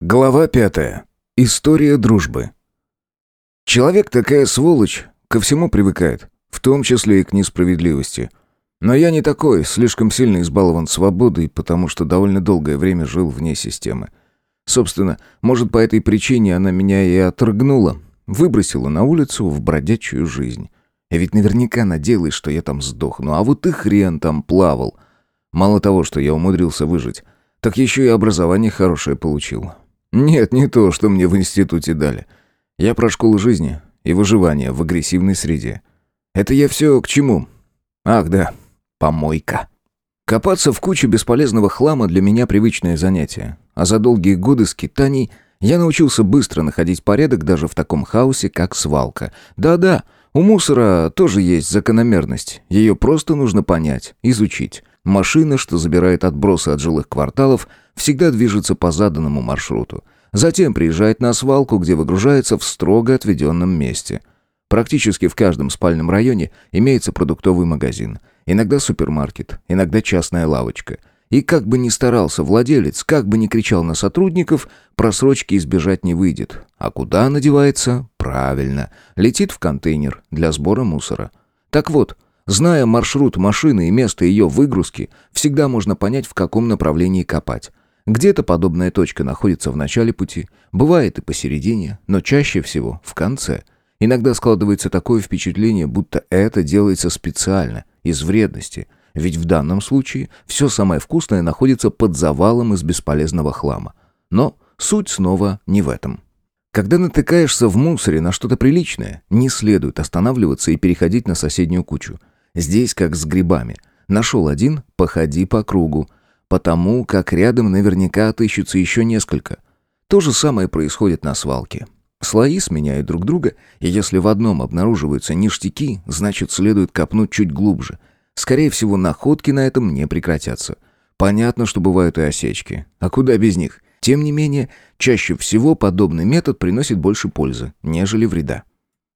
Глава пятая. История дружбы. Человек такая сволочь, ко всему привыкает, в том числе и к несправедливости. Но я не такой, слишком сильно избалован свободой, потому что довольно долгое время жил вне системы. Собственно, может, по этой причине она меня и отрыгнула, выбросила на улицу в бродячую жизнь. Ведь наверняка надеялась, что я там сдохну, а вот и хрен там плавал. Мало того, что я умудрился выжить, так еще и образование хорошее получил. Нет, не то, что мне в институте дали. Я про школу жизни и выживания в агрессивной среде. Это я все к чему? Ах да, помойка. Копаться в куче бесполезного хлама для меня привычное занятие. А за долгие годы скитаний я научился быстро находить порядок даже в таком хаосе, как свалка. Да-да, у мусора тоже есть закономерность. Ее просто нужно понять, изучить. Машина, что забирает отбросы от жилых кварталов, всегда движется по заданному маршруту. Затем приезжает на свалку, где выгружается в строго отведенном месте. Практически в каждом спальном районе имеется продуктовый магазин. Иногда супермаркет, иногда частная лавочка. И как бы ни старался владелец, как бы ни кричал на сотрудников, просрочки избежать не выйдет. А куда надевается? Правильно, летит в контейнер для сбора мусора. Так вот, Зная маршрут машины и место ее выгрузки, всегда можно понять, в каком направлении копать. Где-то подобная точка находится в начале пути, бывает и посередине, но чаще всего в конце. Иногда складывается такое впечатление, будто это делается специально, из вредности, ведь в данном случае все самое вкусное находится под завалом из бесполезного хлама. Но суть снова не в этом. Когда натыкаешься в мусоре на что-то приличное, не следует останавливаться и переходить на соседнюю кучу. Здесь как с грибами. Нашел один, походи по кругу. Потому как рядом наверняка отыщутся еще несколько. То же самое происходит на свалке. Слои сменяют друг друга, и если в одном обнаруживаются ништяки, значит следует копнуть чуть глубже. Скорее всего, находки на этом не прекратятся. Понятно, что бывают и осечки. А куда без них? Тем не менее, чаще всего подобный метод приносит больше пользы, нежели вреда.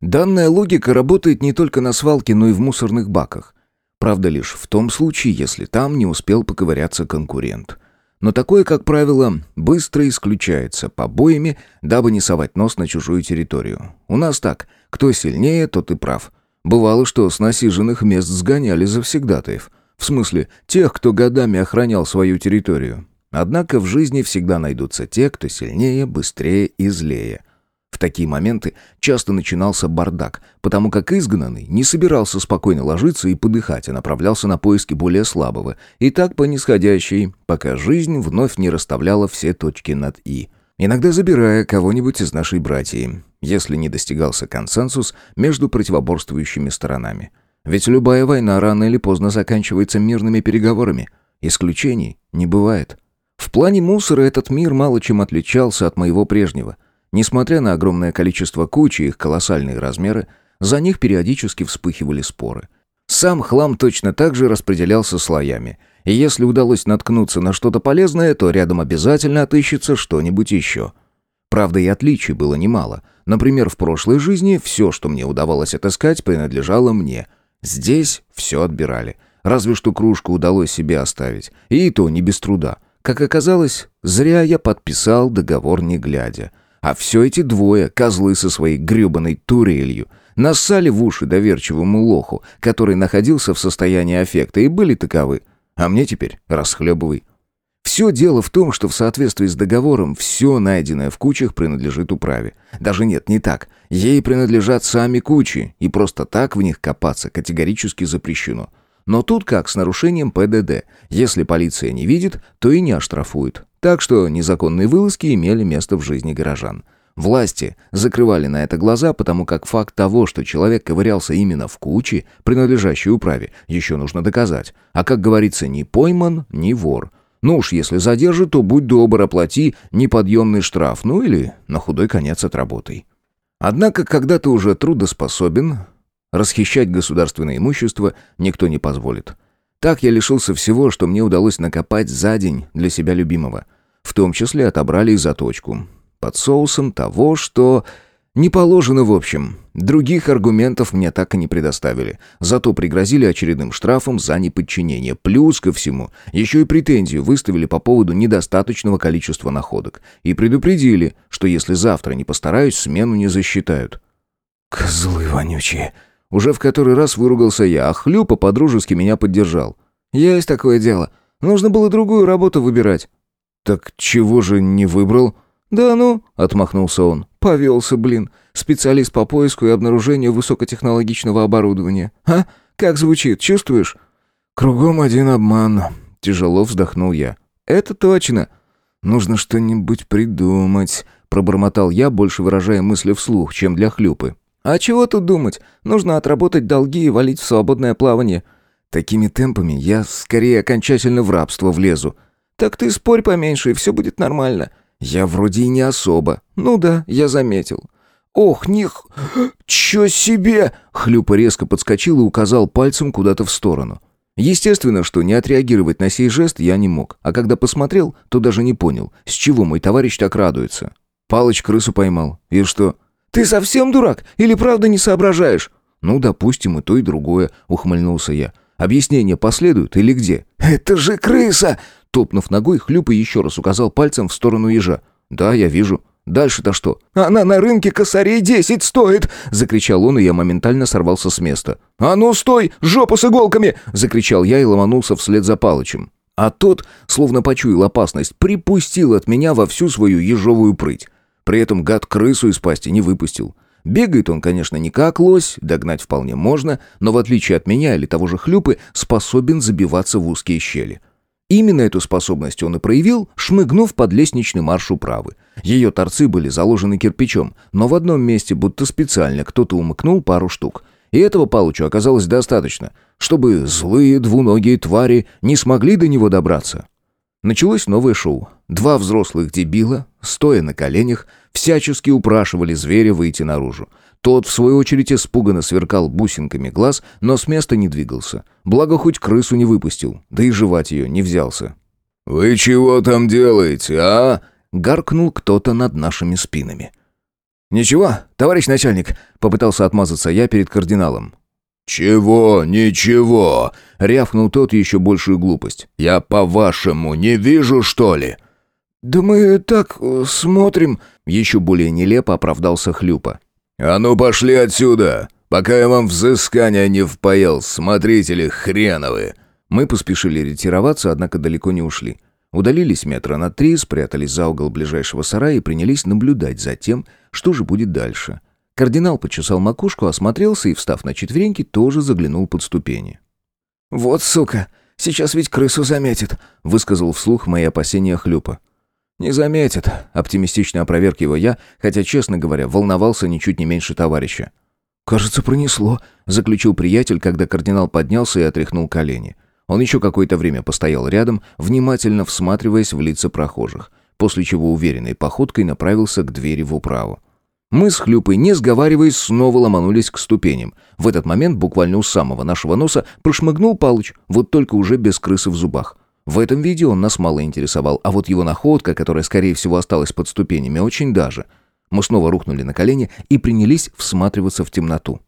Данная логика работает не только на свалке, но и в мусорных баках. Правда, лишь в том случае, если там не успел поковыряться конкурент. Но такое, как правило, быстро исключается побоями, дабы не совать нос на чужую территорию. У нас так, кто сильнее, тот и прав. Бывало, что с насиженных мест сгоняли завсегдатаев. В смысле, тех, кто годами охранял свою территорию. Однако в жизни всегда найдутся те, кто сильнее, быстрее и злее – такие моменты часто начинался бардак, потому как изгнанный не собирался спокойно ложиться и подыхать, а направлялся на поиски более слабого, и так по нисходящей, пока жизнь вновь не расставляла все точки над «и». Иногда забирая кого-нибудь из нашей братьи, если не достигался консенсус между противоборствующими сторонами. Ведь любая война рано или поздно заканчивается мирными переговорами. Исключений не бывает. В плане мусора этот мир мало чем отличался от моего прежнего – Несмотря на огромное количество куч и их колоссальные размеры, за них периодически вспыхивали споры. Сам хлам точно так же распределялся слоями, и если удалось наткнуться на что-то полезное, то рядом обязательно отыщется что-нибудь еще. Правда, и отличий было немало. Например, в прошлой жизни все, что мне удавалось отыскать, принадлежало мне. Здесь все отбирали. Разве что кружку удалось себе оставить. И то не без труда. Как оказалось, зря я подписал договор не глядя. А все эти двое, козлы со своей гребаной турелью, нассали в уши доверчивому лоху, который находился в состоянии аффекта, и были таковы. А мне теперь расхлебывай. Все дело в том, что в соответствии с договором все найденное в кучах принадлежит управе. Даже нет, не так. Ей принадлежат сами кучи, и просто так в них копаться категорически запрещено. Но тут как с нарушением ПДД. Если полиция не видит, то и не оштрафует. Так что незаконные вылазки имели место в жизни горожан. Власти закрывали на это глаза, потому как факт того, что человек ковырялся именно в куче, принадлежащей управе, еще нужно доказать. А как говорится, ни пойман, ни вор. Ну уж если задержат, то будь добр, оплати неподъемный штраф, ну или на худой конец отработай. Однако, когда ты уже трудоспособен, расхищать государственное имущество никто не позволит. Так я лишился всего, что мне удалось накопать за день для себя любимого. В том числе отобрали и заточку. Под соусом того, что... Не положено, в общем. Других аргументов мне так и не предоставили. Зато пригрозили очередным штрафом за неподчинение. Плюс ко всему, еще и претензию выставили по поводу недостаточного количества находок. И предупредили, что если завтра не постараюсь, смену не засчитают. Козлы вонючие. Уже в который раз выругался я, а Хлюпа подружески меня поддержал. Есть такое дело. Нужно было другую работу выбирать. Так чего же не выбрал? «Да ну», — отмахнулся он, — «повелся, блин. Специалист по поиску и обнаружению высокотехнологичного оборудования. А? Как звучит, чувствуешь?» «Кругом один обман», — тяжело вздохнул я. «Это точно. Нужно что-нибудь придумать», — пробормотал я, больше выражая мысли вслух, чем для хлюпы. «А чего тут думать? Нужно отработать долги и валить в свободное плавание. Такими темпами я скорее окончательно в рабство влезу». «Так ты спорь поменьше, и все будет нормально. Я вроде и не особо. Ну да, я заметил. Ох, них... Чё себе! Хлюпа резко подскочил и указал пальцем куда-то в сторону. Естественно, что не отреагировать на сей жест я не мог, а когда посмотрел, то даже не понял, с чего мой товарищ так радуется. Палыч крысу поймал. И что? «Ты совсем дурак? Или правда не соображаешь?» «Ну, допустим, и то, и другое», — ухмыльнулся я. «Объяснение последует или где?» «Это же крыса!» Топнув ногой, Хлюпа еще раз указал пальцем в сторону ежа. «Да, я вижу. Дальше-то что?» «Она на рынке косарей десять стоит!» — закричал он, и я моментально сорвался с места. «А ну стой! Жопу с иголками!» — закричал я и ломанулся вслед за Палычем. А тот, словно почуял опасность, припустил от меня во всю свою ежовую прыть. При этом гад крысу из пасти не выпустил. Бегает он, конечно, не как лось, догнать вполне можно, но в отличие от меня или того же хлюпы, способен забиваться в узкие щели. Именно эту способность он и проявил, шмыгнув под лестничный марш управы. Ее торцы были заложены кирпичом, но в одном месте будто специально кто-то умыкнул пару штук. И этого Палычу оказалось достаточно, чтобы злые двуногие твари не смогли до него добраться. Началось новое шоу. Два взрослых дебила, стоя на коленях, всячески упрашивали зверя выйти наружу. Тот, в свою очередь, испуганно сверкал бусинками глаз, но с места не двигался. Благо, хоть крысу не выпустил, да и жевать ее не взялся. «Вы чего там делаете, а?» — гаркнул кто-то над нашими спинами. «Ничего, товарищ начальник», — попытался отмазаться я перед кардиналом. «Чего, ничего!» — рявкнул тот еще большую глупость. «Я, по-вашему, не вижу, что ли?» «Да мы так э, смотрим...» — еще более нелепо оправдался Хлюпа. «А ну пошли отсюда, пока я вам взыскания не впаял, смотрители хреновы!» Мы поспешили ретироваться, однако далеко не ушли. Удалились метра на три, спрятались за угол ближайшего сарая и принялись наблюдать за тем, что же будет дальше. Кардинал почесал макушку, осмотрелся и, встав на четвереньки, тоже заглянул под ступени. «Вот сука! Сейчас ведь крысу заметит!» — высказал вслух мои опасения Хлюпа. «Не заметит», — оптимистично опроверг его я, хотя, честно говоря, волновался ничуть не меньше товарища. «Кажется, пронесло», — заключил приятель, когда кардинал поднялся и отряхнул колени. Он еще какое-то время постоял рядом, внимательно всматриваясь в лица прохожих, после чего уверенной походкой направился к двери в управу. Мы с Хлюпой, не сговариваясь, снова ломанулись к ступеням. В этот момент буквально у самого нашего носа прошмыгнул Палыч, вот только уже без крысы в зубах. В этом виде он нас мало интересовал, а вот его находка, которая, скорее всего, осталась под ступенями, очень даже. Мы снова рухнули на колени и принялись всматриваться в темноту.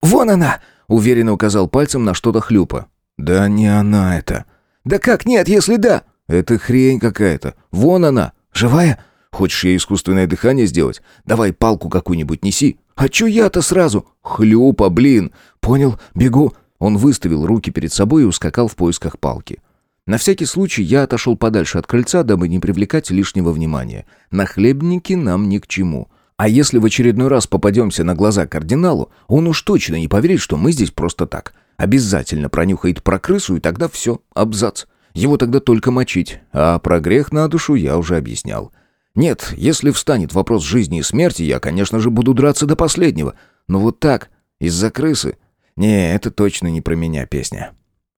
«Вон она!» — уверенно указал пальцем на что-то хлюпа. «Да не она это!» «Да как нет, если да?» «Это хрень какая-то. Вон она! Живая?» «Хочешь ей искусственное дыхание сделать? Давай палку какую-нибудь неси». «А чё я-то сразу?» «Хлюпа, блин!» «Понял, бегу». Он выставил руки перед собой и ускакал в поисках палки. На всякий случай я отошел подальше от крыльца, дабы не привлекать лишнего внимания. На хлебники нам ни к чему. А если в очередной раз попадемся на глаза кардиналу, он уж точно не поверит, что мы здесь просто так. Обязательно пронюхает про крысу, и тогда все, абзац. Его тогда только мочить. А про грех на душу я уже объяснял. Нет, если встанет вопрос жизни и смерти, я, конечно же, буду драться до последнего. Но вот так, из-за крысы... Не, это точно не про меня песня.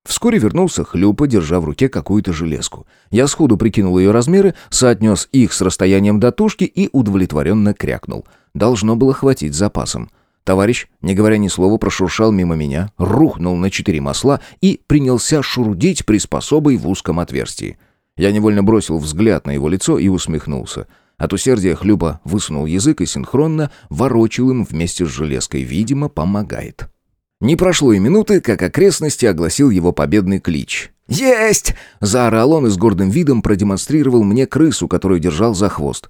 Вскоре вернулся Хлюпа, держа в руке какую-то железку. Я сходу прикинул ее размеры, соотнес их с расстоянием до тушки и удовлетворенно крякнул. Должно было хватить запасом. Товарищ, не говоря ни слова, прошуршал мимо меня, рухнул на четыре масла и принялся шурудить приспособой в узком отверстии. Я невольно бросил взгляд на его лицо и усмехнулся. От усердия хлюпа высунул язык и синхронно ворочил им вместе с железкой. Видимо, помогает. Не прошло и минуты, как окрестности огласил его победный клич. «Есть!» – заорал он и с гордым видом продемонстрировал мне крысу, которую держал за хвост.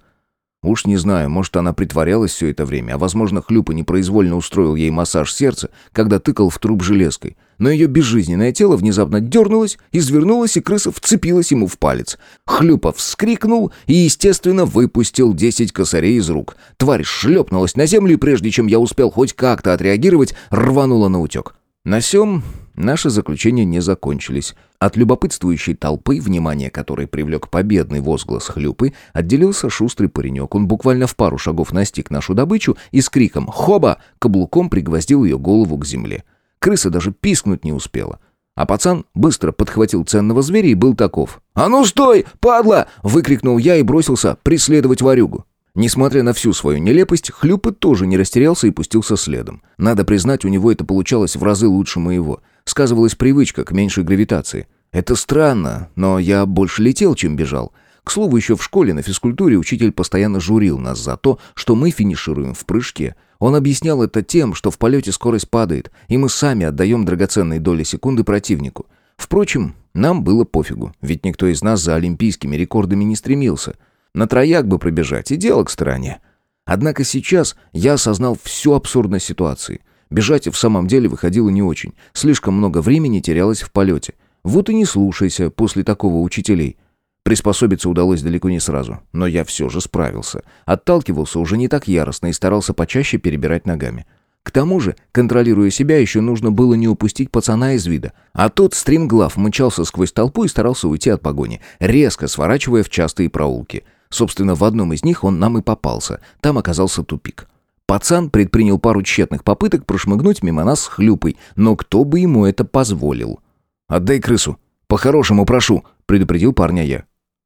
Уж не знаю, может, она притворялась все это время, а, возможно, Хлюпа непроизвольно устроил ей массаж сердца, когда тыкал в труп железкой. Но ее безжизненное тело внезапно дернулось, извернулось, и крыса вцепилась ему в палец. Хлюпа вскрикнул и, естественно, выпустил десять косарей из рук. Тварь шлепнулась на землю, и прежде чем я успел хоть как-то отреагировать, рванула на утек. На сём наши заключения не закончились. От любопытствующей толпы, внимание которой привлек победный возглас хлюпы, отделился шустрый паренек. Он буквально в пару шагов настиг нашу добычу и с криком «Хоба!» каблуком пригвоздил ее голову к земле. Крыса даже пискнуть не успела. А пацан быстро подхватил ценного зверя и был таков. «А ну стой, падла!» — выкрикнул я и бросился преследовать ворюгу. Несмотря на всю свою нелепость, Хлюпы тоже не растерялся и пустился следом. Надо признать, у него это получалось в разы лучше моего. Сказывалась привычка к меньшей гравитации. Это странно, но я больше летел, чем бежал. К слову, еще в школе на физкультуре учитель постоянно журил нас за то, что мы финишируем в прыжке. Он объяснял это тем, что в полете скорость падает, и мы сами отдаем драгоценные доли секунды противнику. Впрочем, нам было пофигу, ведь никто из нас за олимпийскими рекордами не стремился – на трояк бы пробежать, и дело к стороне. Однако сейчас я осознал всю абсурдность ситуации. Бежать в самом деле выходило не очень. Слишком много времени терялось в полете. Вот и не слушайся после такого учителей. Приспособиться удалось далеко не сразу, но я все же справился. Отталкивался уже не так яростно и старался почаще перебирать ногами. К тому же, контролируя себя, еще нужно было не упустить пацана из вида. А тот стримглав мчался сквозь толпу и старался уйти от погони, резко сворачивая в частые проулки. Собственно, в одном из них он нам и попался. Там оказался тупик. Пацан предпринял пару тщетных попыток прошмыгнуть мимо нас с хлюпой, но кто бы ему это позволил? «Отдай крысу. По-хорошему прошу», — предупредил парня я.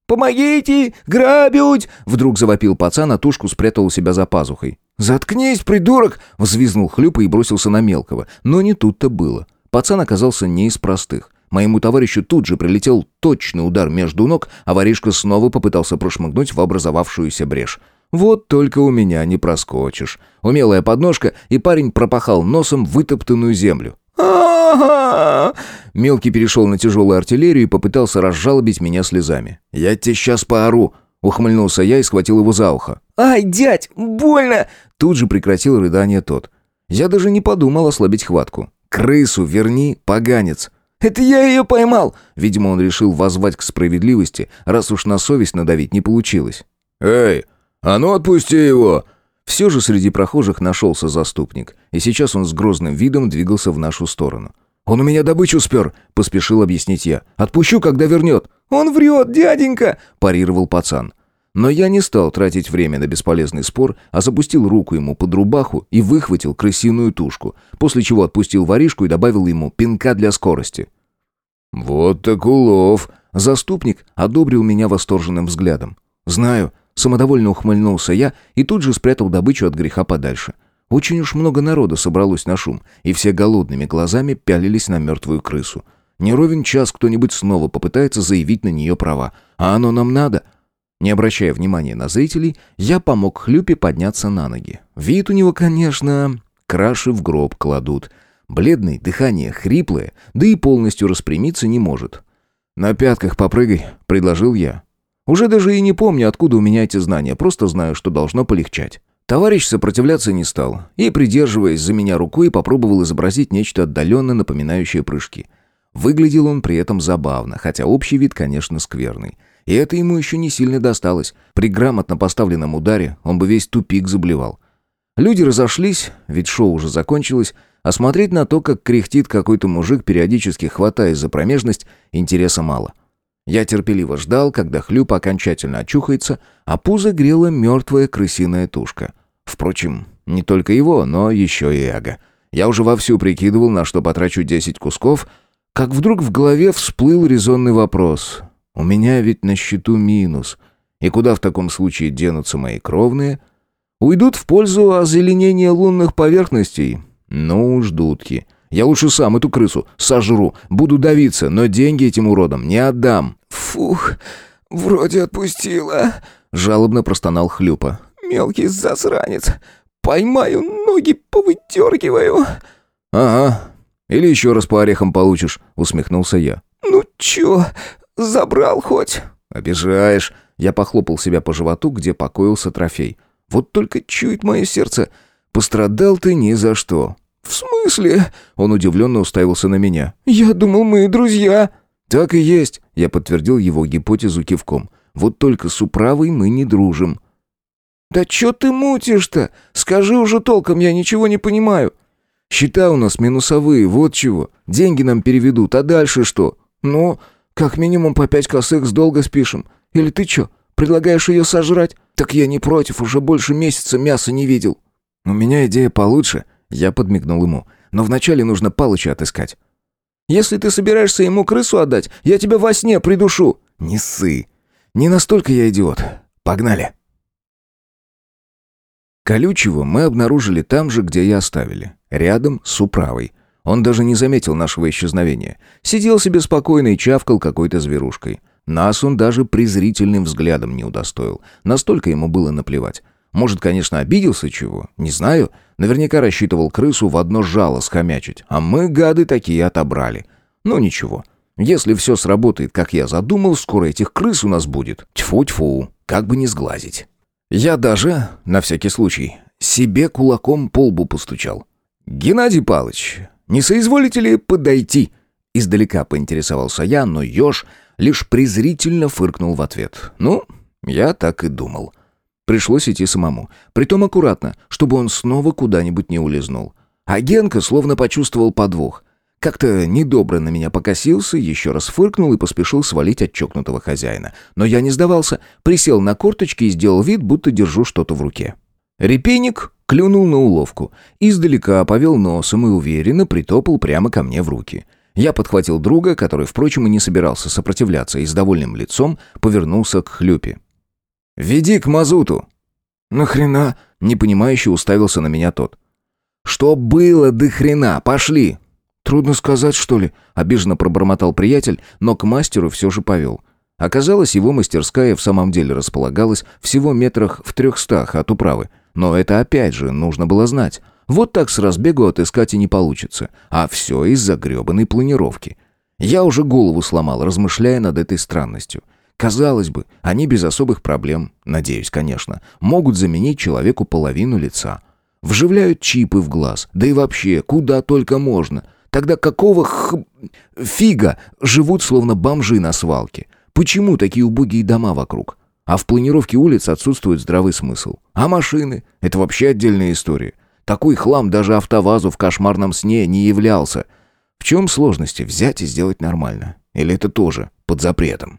«Помогите! Грабють!» Вдруг завопил пацан, а тушку спрятал у себя за пазухой. «Заткнись, придурок!» — взвизнул хлюпа и бросился на мелкого. Но не тут-то было. Пацан оказался не из простых. Моему товарищу тут же прилетел точный удар между ног, а воришка снова попытался прошмыгнуть в образовавшуюся брешь. Вот только у меня не проскочишь. Умелая подножка, и парень пропахал носом вытоптанную землю. «Ага!» Мелкий перешел на тяжелую артиллерию и попытался разжалобить меня слезами. «Я тебе сейчас поору!» Ухмыльнулся я и схватил его за ухо. «Ай, дядь, больно!» Тут же прекратил рыдание тот. Я даже не подумал ослабить хватку. «Крысу верни, поганец!» Это я ее поймал!» Видимо, он решил воззвать к справедливости, раз уж на совесть надавить не получилось. «Эй, а ну отпусти его!» Все же среди прохожих нашелся заступник, и сейчас он с грозным видом двигался в нашу сторону. «Он у меня добычу спер», — поспешил объяснить я. «Отпущу, когда вернет». «Он врет, дяденька!» — парировал пацан. Но я не стал тратить время на бесполезный спор, а запустил руку ему под рубаху и выхватил крысиную тушку, после чего отпустил воришку и добавил ему пинка для скорости. «Вот так улов!» Заступник одобрил меня восторженным взглядом. «Знаю», — самодовольно ухмыльнулся я и тут же спрятал добычу от греха подальше. Очень уж много народа собралось на шум, и все голодными глазами пялились на мертвую крысу. Не ровен час кто-нибудь снова попытается заявить на нее права. А оно нам надо — не обращая внимания на зрителей, я помог Хлюпе подняться на ноги. Вид у него, конечно, краши в гроб кладут. Бледный, дыхание хриплое, да и полностью распрямиться не может. «На пятках попрыгай», — предложил я. Уже даже и не помню, откуда у меня эти знания, просто знаю, что должно полегчать. Товарищ сопротивляться не стал и, придерживаясь за меня рукой, попробовал изобразить нечто отдаленно напоминающее прыжки. Выглядел он при этом забавно, хотя общий вид, конечно, скверный. И это ему еще не сильно досталось. При грамотно поставленном ударе он бы весь тупик заблевал. Люди разошлись, ведь шоу уже закончилось, а смотреть на то, как кряхтит какой-то мужик, периодически хватаясь за промежность, интереса мало. Я терпеливо ждал, когда хлюп окончательно очухается, а пузо грела мертвая крысиная тушка. Впрочем, не только его, но еще и эго. Я уже вовсю прикидывал, на что потрачу 10 кусков, как вдруг в голове всплыл резонный вопрос. У меня ведь на счету минус. И куда в таком случае денутся мои кровные? Уйдут в пользу озеленения лунных поверхностей? Ну уж, дудки. Я лучше сам эту крысу сожру, буду давиться, но деньги этим уродам не отдам. Фух, вроде отпустила. жалобно простонал Хлюпа. Мелкий засранец. Поймаю, ноги повыдергиваю. «Ага, или еще раз по орехам получишь», — усмехнулся я. Ну чё, забрал хоть? «Обижаешь». Я похлопал себя по животу, где покоился трофей. «Вот только чует мое сердце. Пострадал ты ни за что». В смысле? Он удивленно уставился на меня. Я думал, мы друзья. «Так и есть», — я подтвердил его гипотезу кивком. «Вот только с управой мы не дружим». «Да чё ты мутишь-то? Скажи уже толком, я ничего не понимаю». «Счета у нас минусовые, вот чего. Деньги нам переведут, а дальше что?» «Ну, как минимум по пять косых с долга спишем. Или ты чё, предлагаешь её сожрать? Так я не против, уже больше месяца мяса не видел». «У меня идея получше», — я подмигнул ему. «Но вначале нужно Палыча отыскать». «Если ты собираешься ему крысу отдать, я тебя во сне придушу». «Не ссы. Не настолько я идиот. Погнали». Колючего мы обнаружили там же, где и оставили. Рядом с управой. Он даже не заметил нашего исчезновения. Сидел себе спокойно и чавкал какой-то зверушкой. Нас он даже презрительным взглядом не удостоил. Настолько ему было наплевать. Может, конечно, обиделся чего, не знаю. Наверняка рассчитывал крысу в одно жало схомячить. А мы, гады, такие отобрали. Ну ничего. Если все сработает, как я задумал, скоро этих крыс у нас будет. Тьфу-тьфу, как бы не сглазить. Я даже, на всякий случай, себе кулаком по лбу постучал. «Геннадий Палыч, не соизволите ли подойти?» Издалека поинтересовался я, но еж лишь презрительно фыркнул в ответ. «Ну, я так и думал». Пришлось идти самому. Притом аккуратно, чтобы он снова куда-нибудь не улизнул. А Генка словно почувствовал подвох. Как-то недобро на меня покосился, еще раз фыркнул и поспешил свалить от чокнутого хозяина. Но я не сдавался, присел на корточки и сделал вид, будто держу что-то в руке. Репейник клюнул на уловку, издалека повел носом и уверенно притопал прямо ко мне в руки. Я подхватил друга, который, впрочем, и не собирался сопротивляться, и с довольным лицом повернулся к хлюпе. «Веди к мазуту!» «Нахрена?» — непонимающе уставился на меня тот. «Что было до хрена? Пошли!» «Трудно сказать, что ли?» — обиженно пробормотал приятель, но к мастеру все же повел. Оказалось, его мастерская в самом деле располагалась всего метрах в трехстах от управы, но это опять же нужно было знать. Вот так с разбегу отыскать и не получится, а все из-за гребаной планировки. Я уже голову сломал, размышляя над этой странностью. Казалось бы, они без особых проблем, надеюсь, конечно, могут заменить человеку половину лица. Вживляют чипы в глаз, да и вообще, куда только можно. Тогда какого х... фига живут словно бомжи на свалке? Почему такие убогие дома вокруг? А в планировке улиц отсутствует здравый смысл. А машины? Это вообще отдельная история. Такой хлам даже автовазу в кошмарном сне не являлся. В чем сложности взять и сделать нормально? Или это тоже под запретом?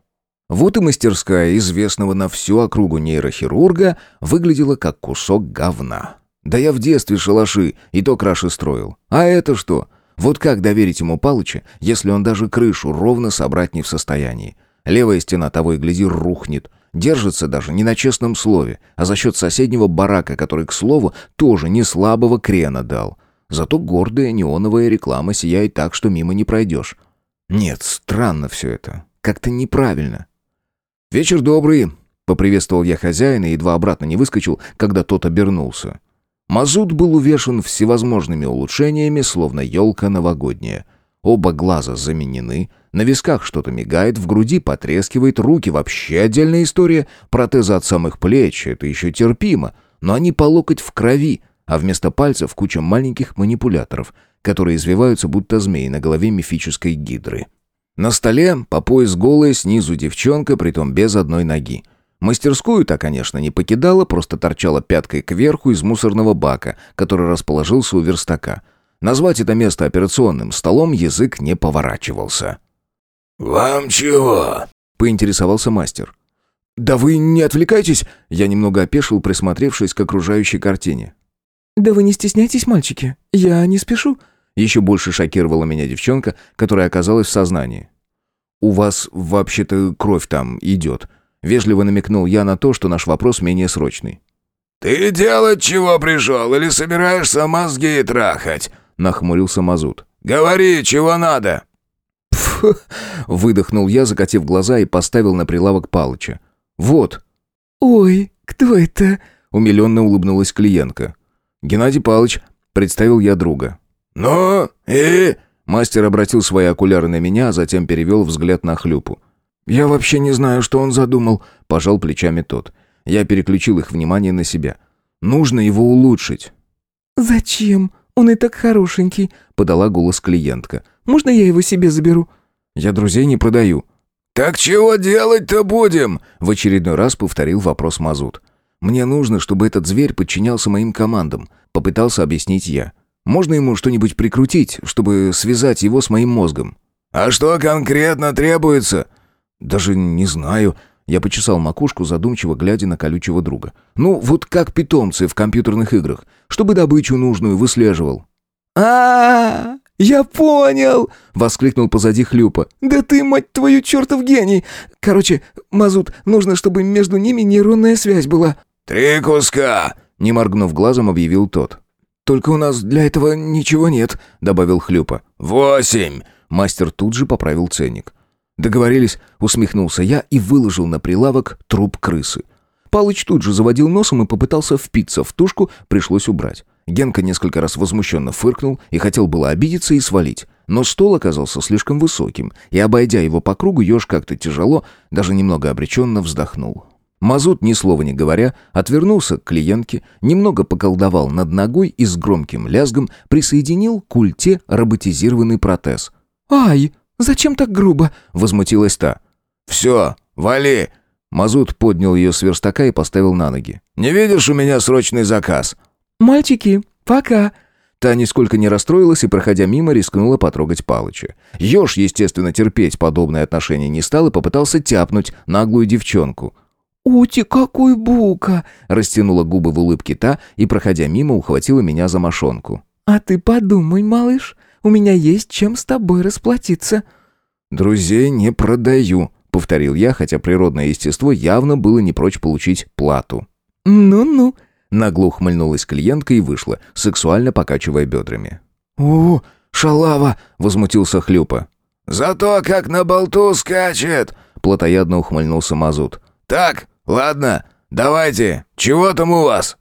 Вот и мастерская известного на всю округу нейрохирурга выглядела как кусок говна. Да я в детстве шалаши и то краши строил. А это что? Вот как доверить ему Палыча, если он даже крышу ровно собрать не в состоянии? Левая стена того и гляди рухнет. Держится даже не на честном слове, а за счет соседнего барака, который, к слову, тоже не слабого крена дал. Зато гордая неоновая реклама сияет так, что мимо не пройдешь. Нет, странно все это. Как-то неправильно. «Вечер добрый», — поприветствовал я хозяина и едва обратно не выскочил, когда тот обернулся. Мазут был увешан всевозможными улучшениями, словно елка новогодняя. Оба глаза заменены, на висках что-то мигает, в груди потрескивает, руки вообще отдельная история, протезы от самых плеч, это еще терпимо, но они по локоть в крови, а вместо пальцев куча маленьких манипуляторов, которые извиваются будто змеи на голове мифической гидры. На столе по пояс голая снизу девчонка, притом без одной ноги. Мастерскую-то, конечно, не покидала, просто торчала пяткой кверху из мусорного бака, который расположился у верстака. Назвать это место операционным столом язык не поворачивался. «Вам чего?» — поинтересовался мастер. «Да вы не отвлекайтесь!» — я немного опешил, присмотревшись к окружающей картине. «Да вы не стесняйтесь, мальчики, я не спешу», еще больше шокировала меня девчонка, которая оказалась в сознании. «У вас вообще-то кровь там идет», — вежливо намекнул я на то, что наш вопрос менее срочный. «Ты делать чего пришел или собираешься мозги трахать?» — нахмурился Мазут. «Говори, чего надо!» «Пф!» — выдохнул я, закатив глаза и поставил на прилавок Палыча. «Вот!» «Ой, кто это?» — умиленно улыбнулась клиентка. «Геннадий Павлович», — представил я друга. «Ну, и...» Мастер обратил свои окуляры на меня, а затем перевел взгляд на хлюпу. «Я вообще не знаю, что он задумал», — пожал плечами тот. Я переключил их внимание на себя. «Нужно его улучшить». «Зачем? Он и так хорошенький», — подала голос клиентка. «Можно я его себе заберу?» «Я друзей не продаю». «Так чего делать-то будем?» — в очередной раз повторил вопрос Мазут. «Мне нужно, чтобы этот зверь подчинялся моим командам», — попытался объяснить я. «Можно ему что-нибудь прикрутить, чтобы связать его с моим мозгом?» «А что конкретно требуется?» «Даже не знаю». Я почесал макушку, задумчиво глядя на колючего друга. «Ну, вот как питомцы в компьютерных играх, чтобы добычу нужную выслеживал». а, -а, -а я понял!» — воскликнул позади Хлюпа. «Да ты, мать твою, чертов гений! Короче, Мазут, нужно, чтобы между ними нейронная связь была». «Три куска!» — не моргнув глазом, объявил тот. «Только у нас для этого ничего нет», — добавил Хлюпа. «Восемь!» — мастер тут же поправил ценник. «Договорились», — усмехнулся я и выложил на прилавок труп крысы. Палыч тут же заводил носом и попытался впиться в тушку, пришлось убрать. Генка несколько раз возмущенно фыркнул и хотел было обидеться и свалить. Но стол оказался слишком высоким, и, обойдя его по кругу, еж как-то тяжело, даже немного обреченно вздохнул. Мазут, ни слова не говоря, отвернулся к клиентке, немного поколдовал над ногой и с громким лязгом присоединил к культе роботизированный протез. «Ай!» «Зачем так грубо?» — возмутилась та. «Все, вали!» Мазут поднял ее с верстака и поставил на ноги. «Не видишь, у меня срочный заказ?» «Мальчики, пока!» Та нисколько не расстроилась и, проходя мимо, рискнула потрогать Палыча. Ёж, естественно, терпеть подобное отношение не стал и попытался тяпнуть наглую девчонку. «Ути, какой бука!» — растянула губы в улыбке та и, проходя мимо, ухватила меня за мошонку. «А ты подумай, малыш, у меня есть чем с тобой расплатиться». «Друзей не продаю», — повторил я, хотя природное естество явно было не прочь получить плату. «Ну-ну», — нагло ухмыльнулась клиентка и вышла, сексуально покачивая бедрами. «О, шалава!» — возмутился Хлюпа. «Зато как на болту скачет!» — плотоядно ухмыльнулся Мазут. «Так, ладно, давайте, чего там у вас?»